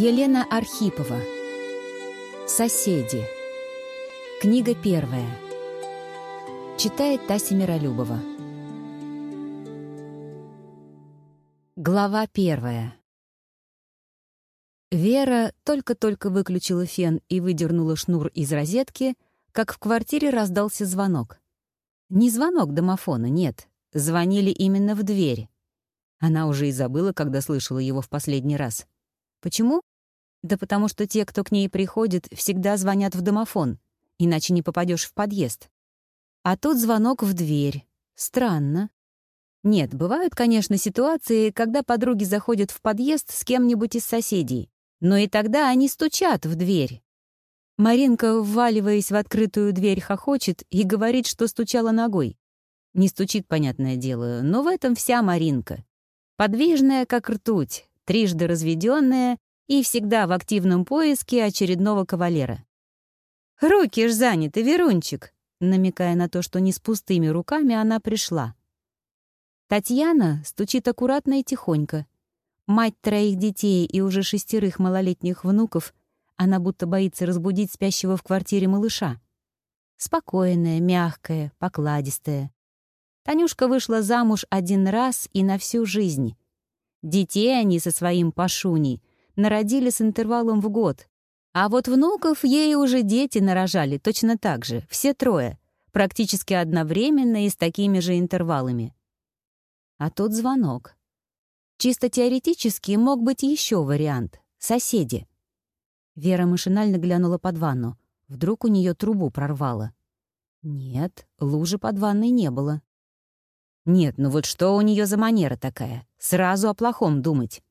Елена Архипова. Соседи. Книга первая. Читает Тася Миролюбова. Глава первая. Вера только-только выключила фен и выдернула шнур из розетки, как в квартире раздался звонок. Не звонок домофона, нет. Звонили именно в дверь. Она уже и забыла, когда слышала его в последний раз. Почему? Да потому что те, кто к ней приходит, всегда звонят в домофон, иначе не попадешь в подъезд. А тут звонок в дверь. Странно. Нет, бывают, конечно, ситуации, когда подруги заходят в подъезд с кем-нибудь из соседей. Но и тогда они стучат в дверь. Маринка, вваливаясь в открытую дверь, хохочет и говорит, что стучала ногой. Не стучит, понятное дело, но в этом вся Маринка. Подвижная, как ртуть, трижды разведенная и всегда в активном поиске очередного кавалера. «Руки ж заняты, Верунчик!» намекая на то, что не с пустыми руками она пришла. Татьяна стучит аккуратно и тихонько. Мать троих детей и уже шестерых малолетних внуков, она будто боится разбудить спящего в квартире малыша. Спокойная, мягкая, покладистая. Танюшка вышла замуж один раз и на всю жизнь. Детей они со своим Пашуней народили с интервалом в год. А вот внуков ей уже дети нарожали точно так же, все трое, практически одновременно и с такими же интервалами. А тут звонок. Чисто теоретически мог быть еще вариант — соседи. Вера машинально глянула под ванну. Вдруг у нее трубу прорвало. Нет, лужи под ванной не было. Нет, ну вот что у нее за манера такая? Сразу о плохом думать.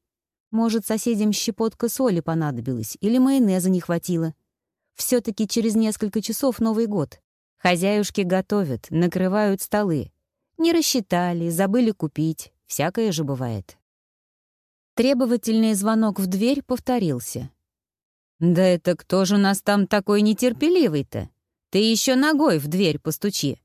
Может, соседям щепотка соли понадобилась или майонеза не хватило. все таки через несколько часов Новый год. Хозяюшки готовят, накрывают столы. Не рассчитали, забыли купить. Всякое же бывает. Требовательный звонок в дверь повторился. «Да это кто же у нас там такой нетерпеливый-то? Ты еще ногой в дверь постучи.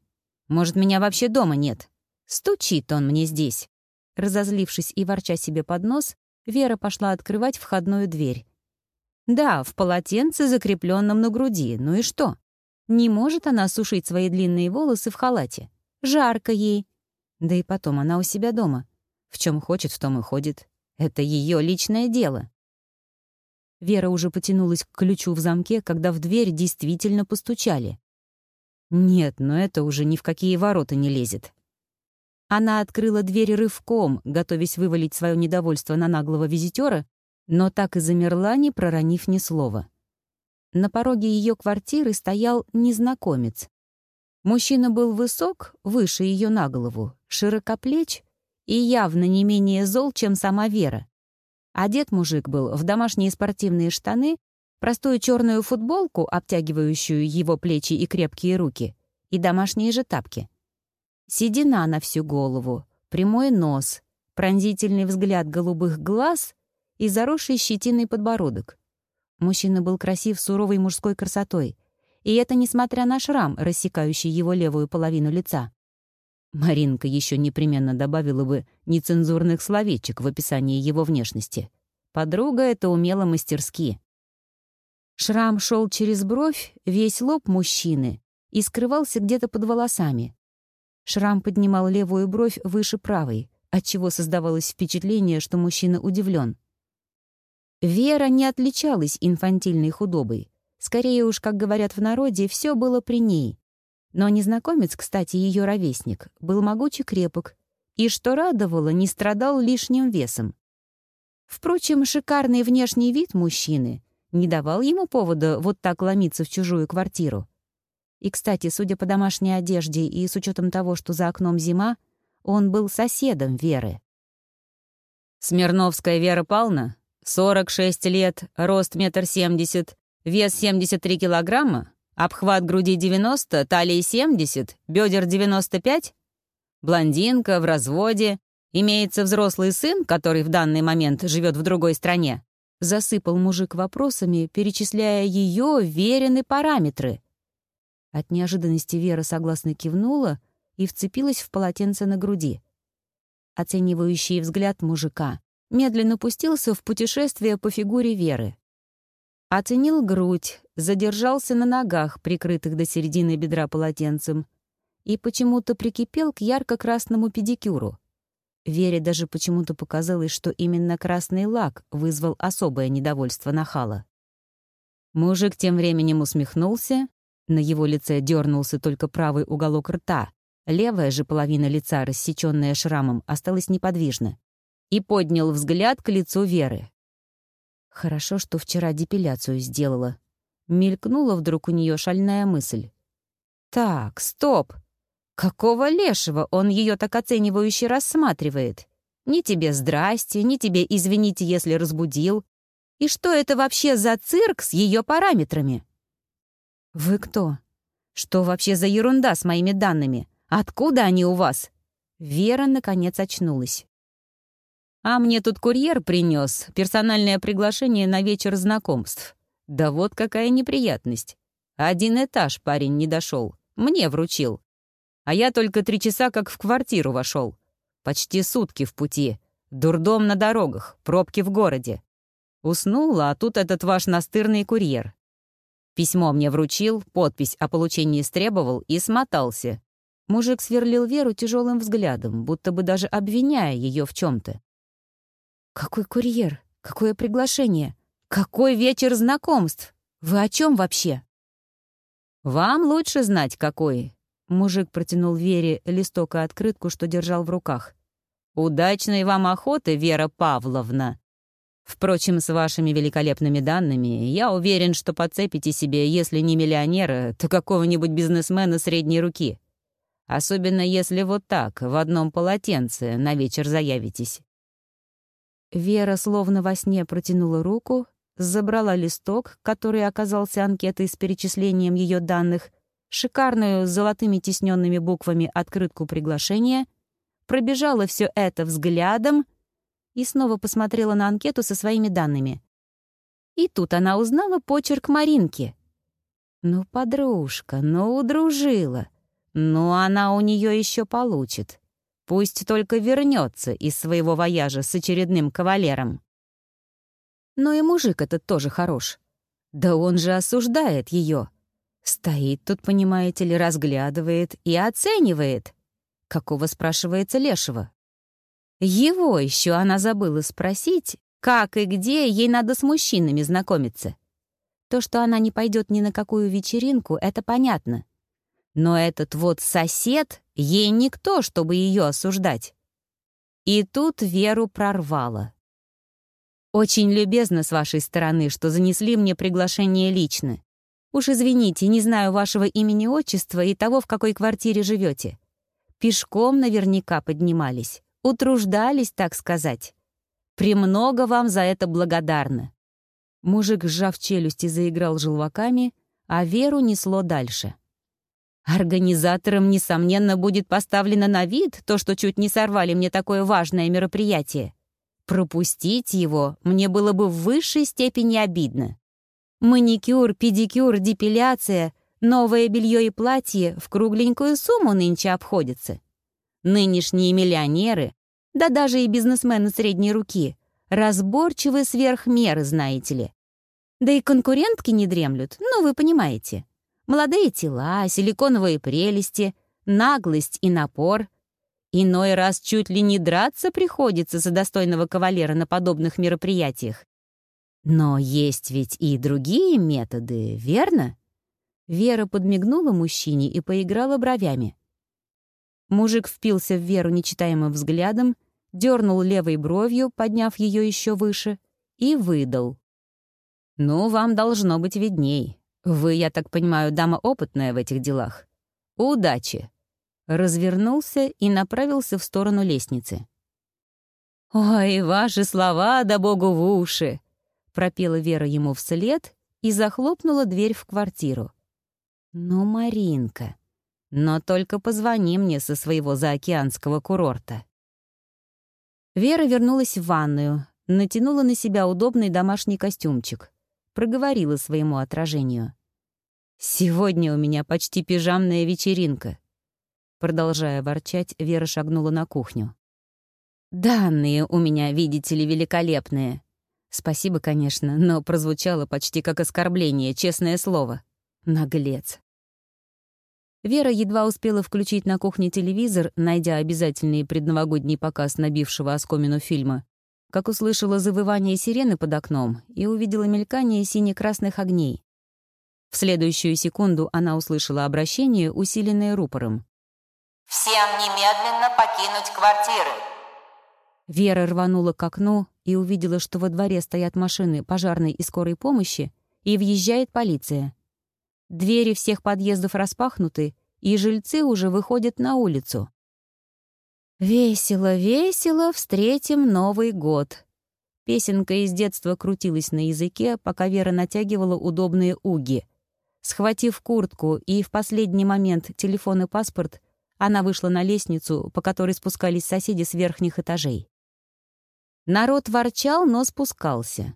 Может, меня вообще дома нет?» Стучит он мне здесь. Разозлившись и ворча себе под нос, Вера пошла открывать входную дверь. Да, в полотенце, закрепленном на груди. Ну и что? Не может она сушить свои длинные волосы в халате. Жарко ей. Да и потом она у себя дома. В чем хочет, в том и ходит. Это ее личное дело. Вера уже потянулась к ключу в замке, когда в дверь действительно постучали. Нет, но это уже ни в какие ворота не лезет. Она открыла дверь рывком, готовясь вывалить свое недовольство на наглого визитера, но так и замерла, не проронив ни слова. На пороге ее квартиры стоял незнакомец. Мужчина был высок, выше ее на голову, широкоплеч и явно не менее зол, чем сама Вера. Одет мужик был в домашние спортивные штаны, простую черную футболку, обтягивающую его плечи и крепкие руки, и домашние же тапки. Седина на всю голову, прямой нос, пронзительный взгляд голубых глаз и заросший щетиной подбородок. Мужчина был красив суровой мужской красотой, и это несмотря на шрам, рассекающий его левую половину лица. Маринка еще непременно добавила бы нецензурных словечек в описании его внешности. Подруга это умела мастерски. Шрам шел через бровь, весь лоб мужчины и скрывался где-то под волосами. Шрам поднимал левую бровь выше правой, отчего создавалось впечатление, что мужчина удивлен. Вера не отличалась инфантильной худобой. Скорее уж, как говорят в народе, все было при ней. Но незнакомец, кстати, ее ровесник, был могучий крепок, и, что радовало, не страдал лишним весом. Впрочем, шикарный внешний вид мужчины не давал ему повода вот так ломиться в чужую квартиру. И, кстати, судя по домашней одежде и с учетом того, что за окном зима, он был соседом Веры. «Смирновская Вера Павловна, 46 лет, рост метр семьдесят, вес 73 килограмма, обхват груди 90, талии 70, бедер 95, блондинка, в разводе, имеется взрослый сын, который в данный момент живет в другой стране», засыпал мужик вопросами, перечисляя ее веренные параметры — от неожиданности Вера согласно кивнула и вцепилась в полотенце на груди. Оценивающий взгляд мужика, медленно пустился в путешествие по фигуре Веры. Оценил грудь, задержался на ногах, прикрытых до середины бедра полотенцем, и почему-то прикипел к ярко-красному педикюру. Вере даже почему-то показалось, что именно красный лак вызвал особое недовольство нахала. Мужик тем временем усмехнулся, на его лице дернулся только правый уголок рта, левая же половина лица, рассеченная шрамом, осталась неподвижна, и поднял взгляд к лицу Веры. Хорошо, что вчера депиляцию сделала. Мелькнула вдруг у нее шальная мысль. «Так, стоп! Какого лешего он ее так оценивающе рассматривает? Ни тебе здрасте, ни тебе извините, если разбудил. И что это вообще за цирк с ее параметрами? Вы кто? Что вообще за ерунда с моими данными? Откуда они у вас? Вера, наконец, очнулась. А мне тут курьер принес персональное приглашение на вечер знакомств. Да вот какая неприятность. Один этаж парень не дошел. Мне вручил. А я только три часа как в квартиру вошел. Почти сутки в пути. Дурдом на дорогах, пробки в городе. Уснула, а тут этот ваш настырный курьер. Письмо мне вручил, подпись о получении истребовал и смотался. Мужик сверлил Веру тяжелым взглядом, будто бы даже обвиняя ее в чем то «Какой курьер? Какое приглашение? Какой вечер знакомств? Вы о чем вообще?» «Вам лучше знать, какой. Мужик протянул Вере листок и открытку, что держал в руках. «Удачной вам охоты, Вера Павловна!» Впрочем, с вашими великолепными данными, я уверен, что подцепите себе, если не миллионера, то какого-нибудь бизнесмена средней руки. Особенно если вот так, в одном полотенце, на вечер заявитесь. Вера словно во сне протянула руку, забрала листок, который оказался анкетой с перечислением ее данных, шикарную с золотыми тисненными буквами открытку приглашения, пробежала все это взглядом и снова посмотрела на анкету со своими данными. И тут она узнала почерк Маринки. Ну, подружка, ну, удружила. Ну, она у нее еще получит. Пусть только вернется из своего вояжа с очередным кавалером. Но и мужик этот тоже хорош. Да он же осуждает ее. Стоит тут, понимаете ли, разглядывает и оценивает. Какого, спрашивается, лешего? Его еще она забыла спросить, как и где ей надо с мужчинами знакомиться. То, что она не пойдет ни на какую вечеринку, это понятно. Но этот вот сосед, ей никто, чтобы ее осуждать. И тут Веру прорвало. «Очень любезно с вашей стороны, что занесли мне приглашение лично. Уж извините, не знаю вашего имени-отчества и того, в какой квартире живете. Пешком наверняка поднимались, утруждались, так сказать. Премного вам за это благодарна». Мужик, сжав челюсти, заиграл желваками, а Веру несло дальше. «Организаторам, несомненно, будет поставлено на вид то, что чуть не сорвали мне такое важное мероприятие. Пропустить его мне было бы в высшей степени обидно. Маникюр, педикюр, депиляция, новое белье и платье в кругленькую сумму нынче обходятся. Нынешние миллионеры, да даже и бизнесмены средней руки, разборчивы сверх меры, знаете ли. Да и конкурентки не дремлют, ну вы понимаете. Молодые тела, силиконовые прелести, наглость и напор. Иной раз чуть ли не драться приходится за достойного кавалера на подобных мероприятиях. Но есть ведь и другие методы, верно? Вера подмигнула мужчине и поиграла бровями. Мужик впился в Веру нечитаемым взглядом, дернул левой бровью, подняв ее еще выше, и выдал. «Ну, вам должно быть видней. Вы, я так понимаю, дама опытная в этих делах. Удачи!» Развернулся и направился в сторону лестницы. «Ой, ваши слова, да богу в уши!» пропела Вера ему вслед и захлопнула дверь в квартиру. «Ну, Маринка, но только позвони мне со своего заокеанского курорта». Вера вернулась в ванную, натянула на себя удобный домашний костюмчик, проговорила своему отражению. «Сегодня у меня почти пижамная вечеринка». Продолжая ворчать, Вера шагнула на кухню. Данные у меня, видите ли, великолепные. Спасибо, конечно, но прозвучало почти как оскорбление, честное слово. Наглец. Вера едва успела включить на кухне телевизор, найдя обязательный предновогодний показ набившего оскомину фильма, как услышала завывание сирены под окном и увидела мелькание сине-красных огней. В следующую секунду она услышала обращение, усиленное рупором. «Всем немедленно покинуть квартиры!» Вера рванула к окну и увидела, что во дворе стоят машины пожарной и скорой помощи, и въезжает полиция. Двери всех подъездов распахнуты, и жильцы уже выходят на улицу. «Весело, весело, встретим Новый год». Песенка из детства крутилась на языке, пока Вера натягивала удобные уги. Схватив куртку и в последний момент телефон и паспорт, она вышла на лестницу, по которой спускались соседи с верхних этажей. Народ ворчал, но спускался.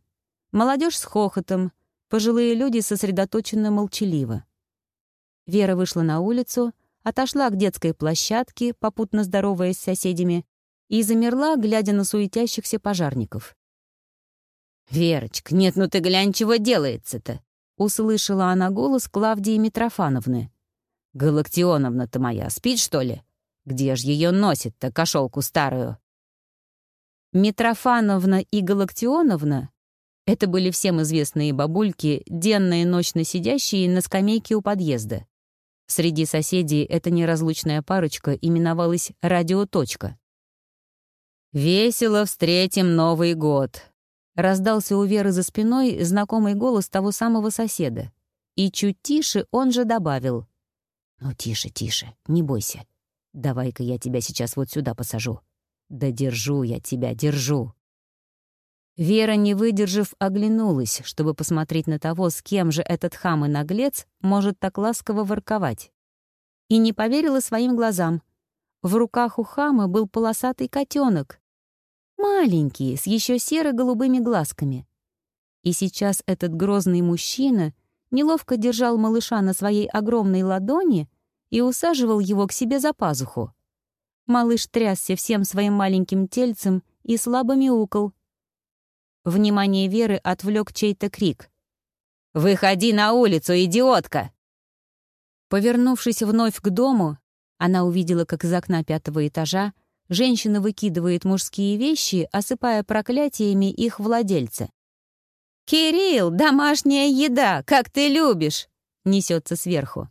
Молодежь с хохотом, пожилые люди сосредоточенно молчаливо. Вера вышла на улицу — отошла к детской площадке, попутно здороваясь с соседями, и замерла, глядя на суетящихся пожарников. «Верочка, нет, ну ты глянь, чего делается-то!» — услышала она голос Клавдии Митрофановны. «Галактионовна-то моя спит, что ли? Где ж ее носит-то, кошелку старую?» Митрофановна и Галактионовна — это были всем известные бабульки, денно и ночно сидящие на скамейке у подъезда. Среди соседей эта неразлучная парочка именовалась «Радиоточка». «Весело встретим Новый год», — раздался у Веры за спиной знакомый голос того самого соседа. И чуть тише он же добавил. «Ну, тише, тише, не бойся. Давай-ка я тебя сейчас вот сюда посажу. Да держу я тебя, держу». Вера, не выдержав, оглянулась, чтобы посмотреть на того, с кем же этот хам и наглец может так ласково ворковать. И не поверила своим глазам. В руках у хама был полосатый котенок, Маленький, с еще серо-голубыми глазками. И сейчас этот грозный мужчина неловко держал малыша на своей огромной ладони и усаживал его к себе за пазуху. Малыш трясся всем своим маленьким тельцем и слабо мяукал, Внимание Веры отвлек чей-то крик. «Выходи на улицу, идиотка!» Повернувшись вновь к дому, она увидела, как из окна пятого этажа женщина выкидывает мужские вещи, осыпая проклятиями их владельца. «Кирилл, домашняя еда, как ты любишь!» — несется сверху.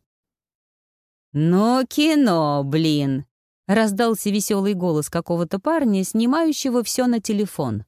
«Ну, кино, блин!» — раздался веселый голос какого-то парня, снимающего все на телефон.